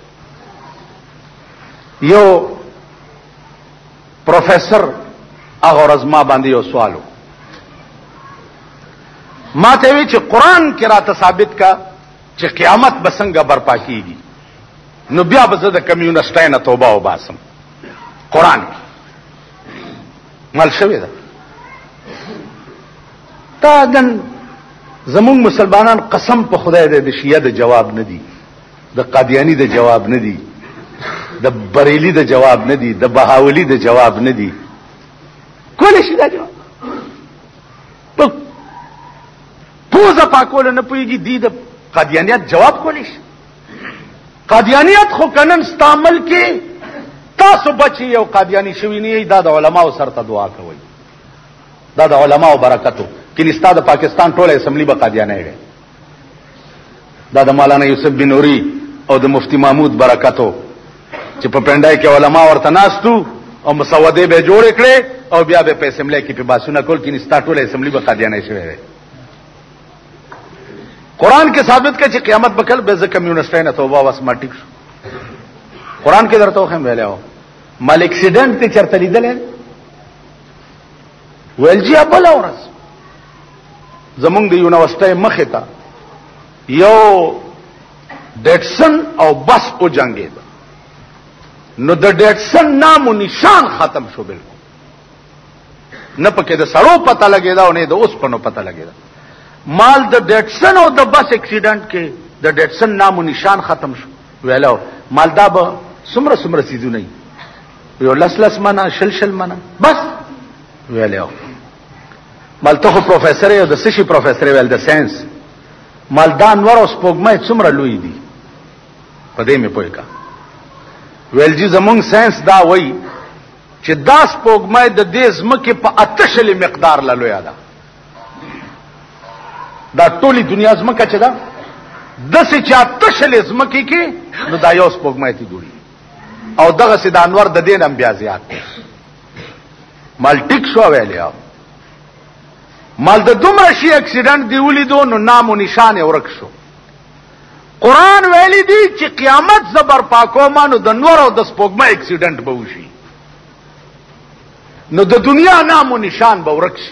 یو پروفیسور هغه ورځ ما باندې یو سوال وکړ ما ته وی چې قران کې راته ثابت کا چې قیامت به څنګه برپا کیږي نو بیا به زه د کمیونستانه توبه وباسم قران کې مل شوی ده تا دن زمون مسلمانان قسم په خدای دې د شیعه د جواب نه دی د قادیانی د جواب نه دی د بریلی د جواب نه دی د بهاولی د جواب نه دی کول شي دا جواب په پوزه پاکول نه پويږي دی د قادیانیت جواب کول شي قادیانیت خو کنن استعمال کې تاسو بچي یو قادیانی شوی نه دا د علماو سره ته دعا کوي دا د علماو برکتو کې نستا د پاکستان ټوله اسمبلی به قادیانه وي دا د مولانا یوسف بن نوری او د مفتی محمود برکتو چې په پندای کې علما ورته ناستو او مسوده به جوړ کړي او بیا به په اسمبلی کې په باسونه کول کې نستا ټول اسمبلی به قادیانه شوی وي قران کې ثابت کړي چې قیامت به کله به ز کمیونستان توبه واس ماټیک شو قران کې درته هم ویلو مال اکسیډنټ ته چرته لیدل ویل جی بل ورځ زمونږ د یونیورسيټي مخه تا یو ډټسن او بس او جنگي نو د ډټسن نام او نشان ختم شو بل نه پکې د سړو پته لګیدا او نه د اوس پنو پته لګیدا مال د ډټسن او د بس اکسیډنټ کې د ډټسن نام او نشان ختم شو ویلو مال دا به سمره سمره سيزونه یو لس لس منه شل شل منه بس ویلې او مال ته پروفیسور یو د سشي پروفیسور ویل د ساينس مال دا انور اوس پوګمه څومره لوی دي په دې مې پوي کا ویل جی زمونږ ساينس دا وایي چې داس پوګمه د دې زمکه په اتشلې مقدار لا لوی ده دا ټولي دنیا زمکه چې دا د سې چې اتشلې زمکه کې نو دا یو سپوږمۍ ته جوړي او دغه سید انور د دین هم بیا زیات دی مال ټیک شو ویلیا مال د دومره شي اکسیډنټ دی ولیدو نو نام او نشان ورک شو قران ویلی دی چې قیامت زبر پاکو مانو د نور او د سپوږمۍ اکسیډنټ به وشي نو د دنیا نام او نشان به ورک شي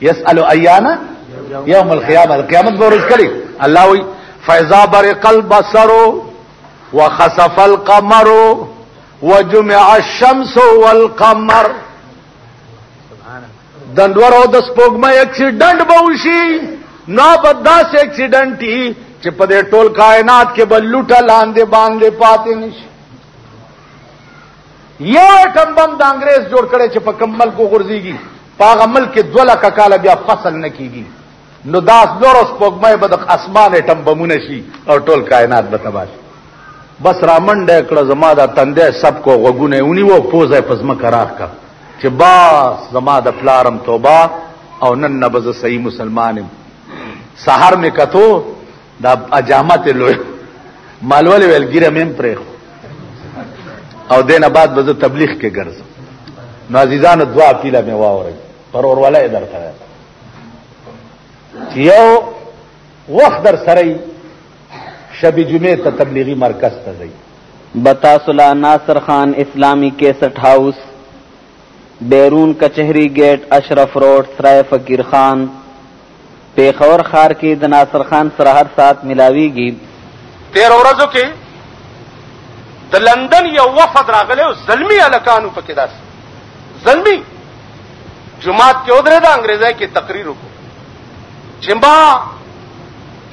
يسأل ايانا يوم القيامه قیامت به ورځ کړي الله وي فاذا برق البصر وخسف القمر وجمع الشمس والقمر دندور او د سپوږمۍ اکسیډنټ به وشي نو په داسې اکسیډنټ چې په دې ټول کائنات کې بل لوټه لاندې باندې پاتې نشي یو اټم بم د انګريز جوړ کړي چې په کوم ملک غورځيږي په هغه ملک کې دوه لکه کاله بیا فصل نه کیږي نو داس نور اوس پوګمې به د اسمان اټم بمونه شي او ټول کائنات به تباش بس رامن ډه کړه زما د تندې سب کو غوګونه ونی وو پوزه پزما کراخ کا چې با زما د پلارم توبه او نن نبز صحیح مسلمانم سحر می کتو دا اجامت لوی مالول ویل ګیره مم پرې او دینه بعد به تبلیغ کې ګرځم نو عزیزانو دعا پیله مې واوري پر اوروله درته یو وخت در سره شب جمعه ته تبلیغي مرکز ته ځي بتا سلا ناصر خان اسلامی کیسټ هاوس بیرون کچهری ګیټ، اشرف روډ، سرای فقیر خان، پېښور ښار کې د ناصر خان سره هر ساعت ملاوېږي. تېرو ورځو کې د لندن یو وفد راغلی او زلمي هلکان وو پکې داسې زلمي جومات کې ودرېده انګرېزۍ کې تقریر وکړو چې ما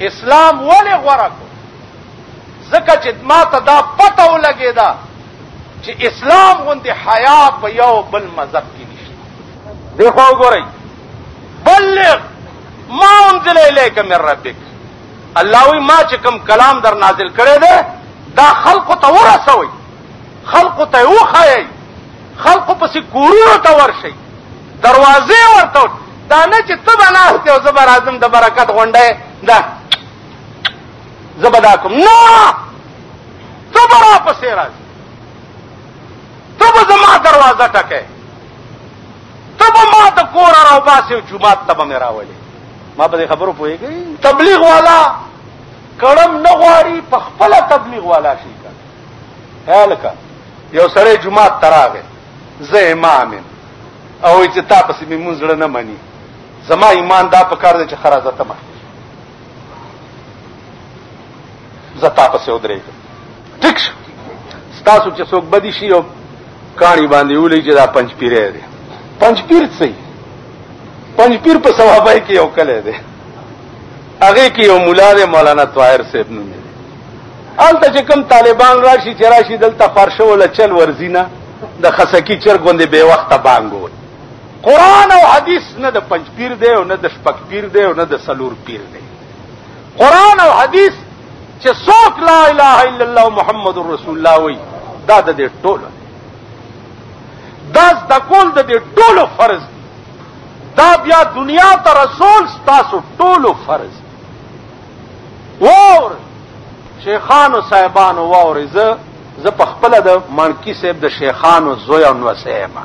اسلام ولې غوره کړو ځکه چې ما ته دا پته ولګېده چې اسلام غوندې حیا په یو بل مذهب کې نشته دی خو وګورئ بلغ ما انزل الیک من ربک الله وی ما چې کوم کلام در نازل کړی دی دا خلق ته ورسوي خلق ته وخایي خلق پسې کورونو ته ورشي دروازې ورته دا نه چې ته به ناست او زبر اعظم د برکت غونډه ده زبدا کوم نه ته به را پسې راځې ته به زما دروازه ټکې ته به ما د کوره راوباسې او جومات ته به مې راولې ما په دې خبرو پوهېږي تبلیغ والا کړم نه غواړي په خپله تبلیغ والا شي که هلکه یو سړی جومات ته راغی زه امام یم او چې تا پسې مې مونځ زړه نه مني زما ایمان دا په کار دی چې خرازه ته مخکې زه تا پسې ودرېږم ټیک شو ستاسو چې څوک بدی شي او کاڼي باندې ولې چې دا پنځ پیری دی پنځ پیر څه پنځ پیر په ثوابای کې یو کله دی هغه کې یو مولا دی مولانا طاهر صاحب نوم دی الته چې کوم طالبان راشي چې راشي دلته فرشه ولا چل ورزینه د خسکی چر غوندې به وخته بانګول قران او حدیث نه د پنځ پیر دی او نه د شپږ پیر دی او نه د سلور پیر دی قرآن او حدیث چې څوک لا اله الا الله محمد رسول الله وي دا د دې ټولو دا د کول د دې ټولو فرض دی دا بیا دنیا ته رسول تاسو ټولو فرض دی وور شیخانو صاحبانو وور زه زه په خپل د مانکی صاحب د شیخانو زوی او نو سیمه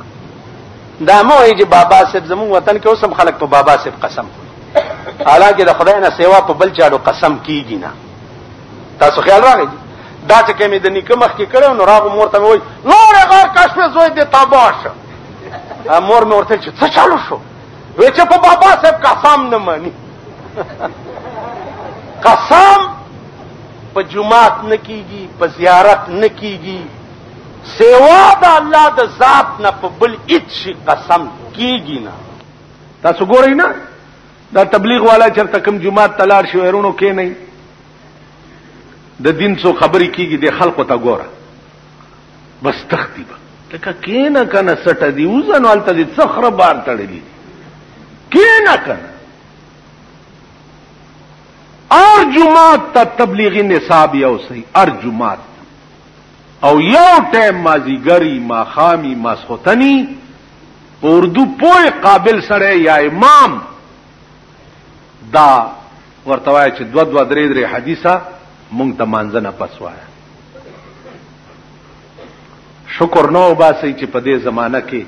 دا مو یې چې بابا صاحب زموږ وطن کې اوسم خلک په بابا صاحب قسم خوري حالانکه د خدای نه سیوا په بل چاړو قسم کیږي نه تاسو خیال راغی دا چې کمی د نیکه مخ کې کړو نو راغو مور ته وای نور غار کشف زوی دې تاباش مور مې ورته چې څه چالو شو وای چې په بابا صاحب قسم نه مانی قسم په جمعات نه کیږي په زیارت نه کیږي سیوا د الله د ذات نه په بل هیڅ قسم کیږي نه تاسو ګورئ نه دا تبلیغ والا چرته کوم جماعت تلار شي ورونو کې نه د دین څو خبرې کیږي د خلکو ته ګوره بس تختی به لکه کینا کنه سټه دی وزن والته دي صخره بار تړلې کینا کنه ار جماعت ته تبلیغی نصاب یو سي ار جماعت او یو ټیم مازیګری ماخامی ماسختنی په اردو پوه قابل سره یا امام دا ورته وای چې دو دو درې درې حدیثه مونږ ته مانځنه پس وای شکر نو باسي چې په دې زمانہ کې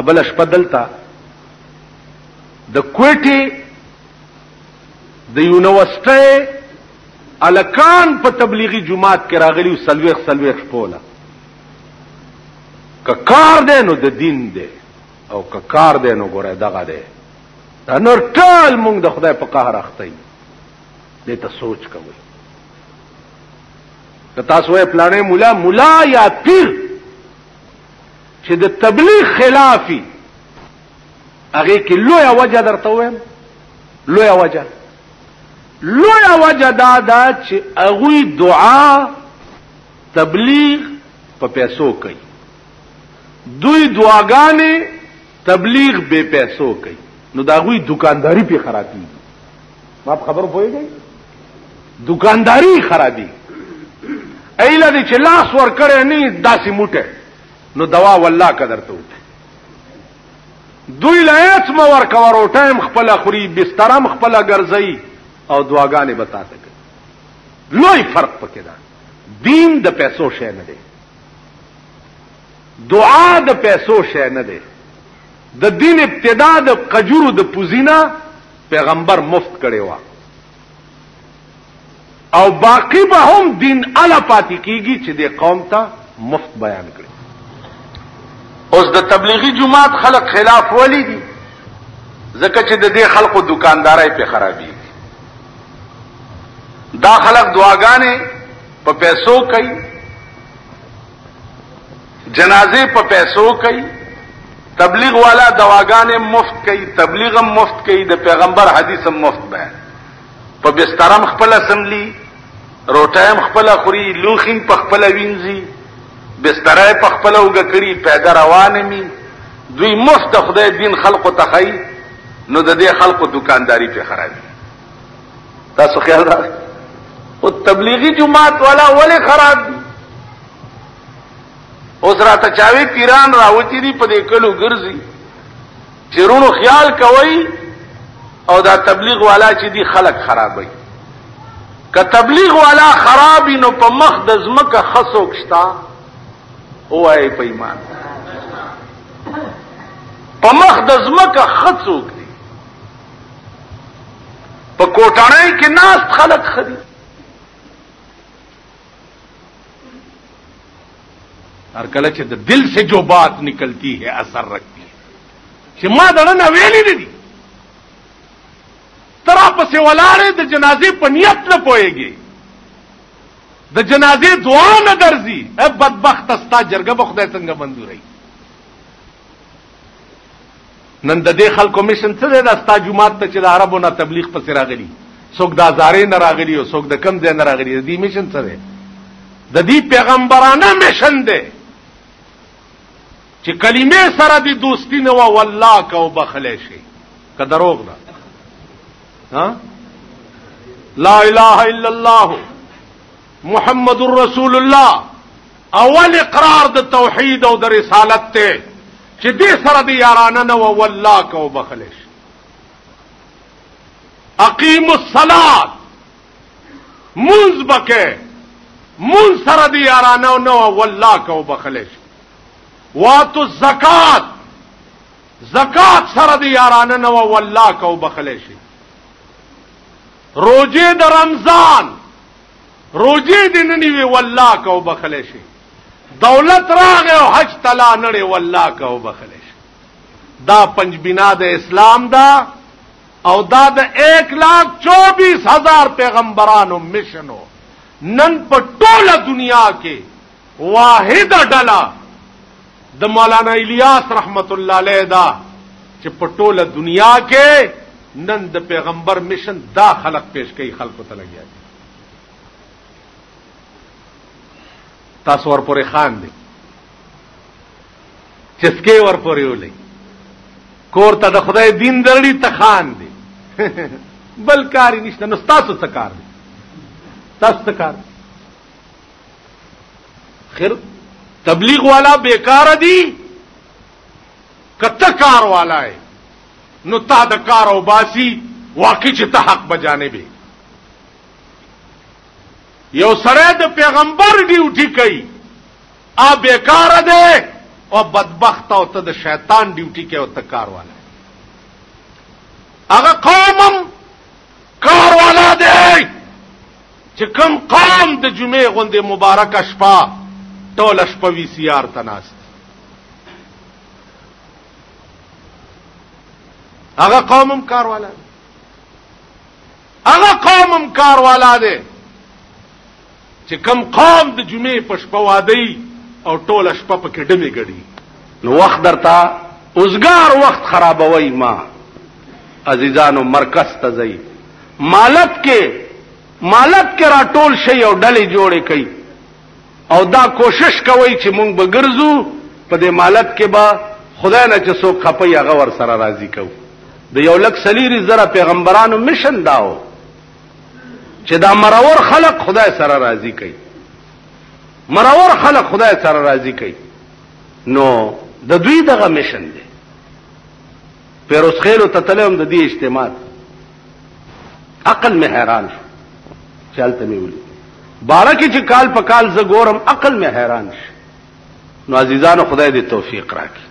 ابل شپه دلتا د کوټي د یونیورسيټي الکان په تبلیغي جماعت کې راغلی سلويخ سلويخ پوله که کار دی نو د دین دی او که کار دی نو ګوره دغه دی دا نور ټول مونږ د خدای په قهر اخته یو دې ته سوچ کوئ که تاسو یې پلانې مولا مولا یا پیر چې د تبلیغ خلافی هغه کې لوی وجه درته وایم لوی وجه لوی وجه دا دا چې هغه دعا تبلیغ په پیسو کوي دوی دعاګانې تبلیغ بے پیسو کوي نو دا غوي دکانداری په خرابي ما خبر پويږي دکانداری خرابي ایله دې چې لاس ور کړې نه داسې موټه نو دوا والله قدر ته وټه دوی لایت مو ور کور او ټایم خپل خوري بسترم خپل ګرځي او دعاګانې بتاته کوي لوی فرق پکې ده دین د پیسو شی نه دی دعا د پیسو شی نه دی د دین ابتدا د قجورو د پوزینا پیغمبر مفت کړي وا او باقی به هم دین الا پاتې کیږي چې د قوم ته مفت بیان کړي اوس د تبلیغي جماعت خلق خلاف ولې دي ځکه چې د دې خلقو دکاندارای په خرابي دا خلک دعاګانې په پیسو کوي جنازې په پیسو کوي تبلیغ والا دواګانې مفت کوي تبلیغ هم مفت کوي د پیغمبر حدیث هم مفت بیان په بسترم خپل اسمبلی روټایم خپل خوري لوخین په خپل وینځي بسترای په خپل وګکړي پیدا روان می دوی مفت خدای دین خلقو تخی نو د دې خلقو دکانداری په خرابي تاسو خیال راغی او تبلیغی جماعت والا ولې خراب دي اوس را ته چاوي پیران راوتی دي په دې کلو ګرځي چیرونو خیال کوي او دا تبلیغ والا چې دي خلق خرابوي که تبلیغ والا خراب نو په مخ د زمکه خسوک شتا اوای په ایمان په مخ د زمکه خسوک په کوټړۍ کې ناس خلک خدي هر کله چې د دل سے جو بات نکلتی ہے اثر رکھتی ہے چې ما دړه نه ویلې دي ترا پسې ولاړې د جنازې په نیت نه پويږي د جنازې دعا نه درځي اے بدبخت استا جرګه به خدای څنګه منظورې نن د دې خلکو میشن څه دی دا ستا جماعت ته چې د عربو نه تبلیغ پسې راغلي څوک د هزارې نه راغلي او څوک د کم ځای نه راغلي د دې میشن څه دی د دې پیغمبرانه میشن دی چې کلمې سره د دوستی نه و والله کو بخلې شي که دروغ ده ها لا اله الا الله محمد رسول الله اول اقرار د توحید او د رسالت ته چې دې سره د یارانه نه و والله کو بخلش اقیم الصلاه منز بکه من سره دی یارانه نو والله کو بخلش واتو زکات زکات سره دی یارانه نو والله کو بخلش روجه د رمضان روجه دې نه نیوي والله کو بخلې شي دولت راغې او حج تلا نړې والله کو بخلې شي دا پنځ بنا د اسلام دا او دا د 1 لاک 24 هزار پیغمبرانو مشنو نن په ټوله دنیا کې واحد ډله د مولانا الیاس رحمت الله علیه دا چې په ټوله دنیا کې نن د پیغمبر مشن دا خلق پیش کوي خلکو ته لګیا دي تاسو ورپورې خان دي چسکې ورپورې ولې کور ته د خدای دین درړي ته خان دي بل کاری نشته نو تاسو څه کار دي تاسو څه کار خیر تبلیغ والا بیکار دی کته کار والا ہے نو تا د کار او باسی واقع چې ته حق بجانې به یو سره د پیغمبر ډیوټي کوي ا بیکار دی او بدبخت او ته د شیطان ډیوټي کوي او ته کار والا هغه قومم کار والا دی چې کم قام د جمعې غوندې مبارک شپه ټول شپه وی سی آر تناست هغه قوم هم کار والا دی هغه قوم هم کار والا دی چې کم قوم د جمعې په شپه واده او ټوله شپه په کې ډمې ګړي نو وخت درته اوزګار وخت خرابوي ما عزیزانو مرکز ته ځي مالت کې مالت کې را ټول شي او ډلې جوړې کوي او دا کوشش کوي چې مونږ به ګرځو په دې مالت کې به خدای نه چې څوک خپي هغه ور سره راضي کوو د یو لک سلیری زره پیغمبرانو مشن داو چې دا مرور خلق خدای سره راضي کوي مرور خلق خدای سره راضي کوي نو د دوی دغه مشن دی پیروز خیلو ته تلم د دې اجتماع عقل مې حیران شو چلته مې ولي بارا کې چې کال په کال ز ګورم عقل مې حیران شو نو عزیزانو خدای دې توفیق راکړي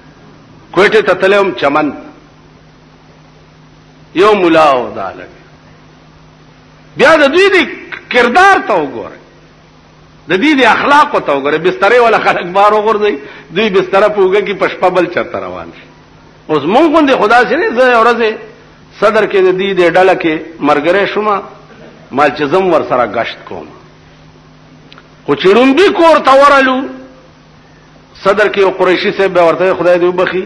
کوټه ته تلم چمن یو مولا او دا لګ بیا د دوی دی کردار ته وګوره د دې د اخلاق ته وګوره بسترې ولا خلک بار وګرځي دوی بستر په وګه کې پښپا بل چرته روان شي اوس مونږ غوندې خدا سره زه اورځه صدر کې د دې د ډله کې مرګره شوما مال چې زم ور سره گشت کوم خو چې رومبي کور ته ورالو صدر کې قریشي صاحب ورته خدای دې وبخي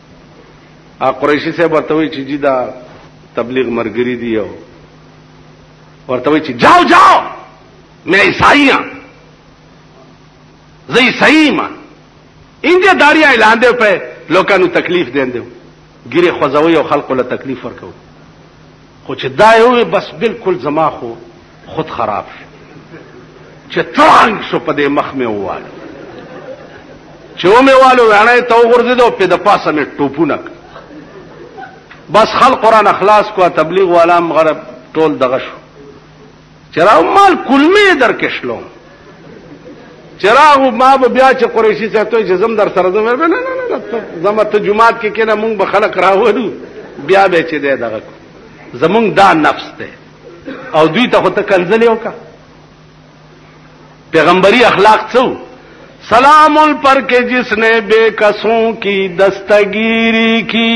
ا قریشی صاحب ورته وی چې جی دا تبلیغ مرګری دی او ورته وی چې جاو جاو مې عیسائی یم زه عیسائی یم انده داری اعلان دی په لوکانو تکلیف دیندو ګیره خوځوي او خلکو له تکلیف ورکوي خو چې دا یو بس بالکل زما خو خود خراب شو چې ترنګ شو په دې مخ مې وواله چې و مې والو ویڼه ته وغورځېدو په د پاسه مې ټوپونه بس خلق قرآن اخلاص کو تبلیغ والام غرب ټول دغه شو چراغ مال کلمه در کښلو چراغ ما به بیا چې قریشي ته ته چې زم در سره زم نه نه نه زم ته جمعات کې کینه مونږ به خلک راوړو بیا به چې ده دغه زمونږ دا نفس ده او دوی ته ته کنځلې وکا پیغمبري اخلاق څو سلام پر کې جس نے بے کسوں کی دستگیری کی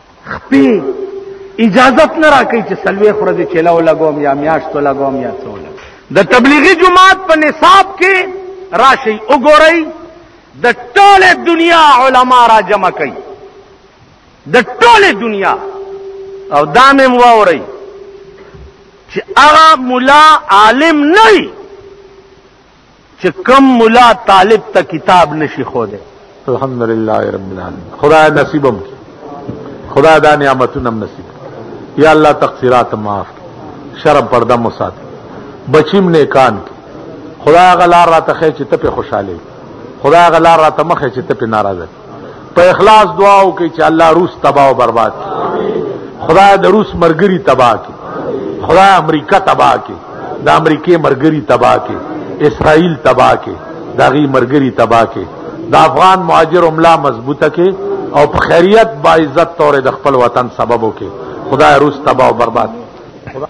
خپې اجازت نه راکې چې سلوي خره دې چلاو لګوم یا میاشتو لګوم یا څو لګوم د تبلیغي جماعت په نصاب کې راشي وګورئ د ټوله دنیا علما را جمع کړي د ټوله دنیا او دا مې واوري چې هغه مولا عالم نه چې کم مولا طالب ته کتاب نشي خو ده الحمدلله رب العالمین خدای نصیبم کی خدای دا نعمتونه نصیب یا الله تقصیرات معاف شرم پرده مو سات بچیم نه کان کی خدای غلا را ته چې ته په خوشاله خدای غلا را ته مخه چې ته په ناراضه په اخلاص دعا وکړي چې الله روس تباہ او برباد کړي خدای د روس مرګري تباہ کړي خدای امریکا تباہ کړي د امریکې مرګري تباہ کړي اسرائیل تباہ کړي داغي مرګري تباہ کړي د افغان مهاجر عمله مضبوطه کړي او په خیریت با عزت تور د خپل وطن سبب وکړي خدای روس تباہ او برباد کړي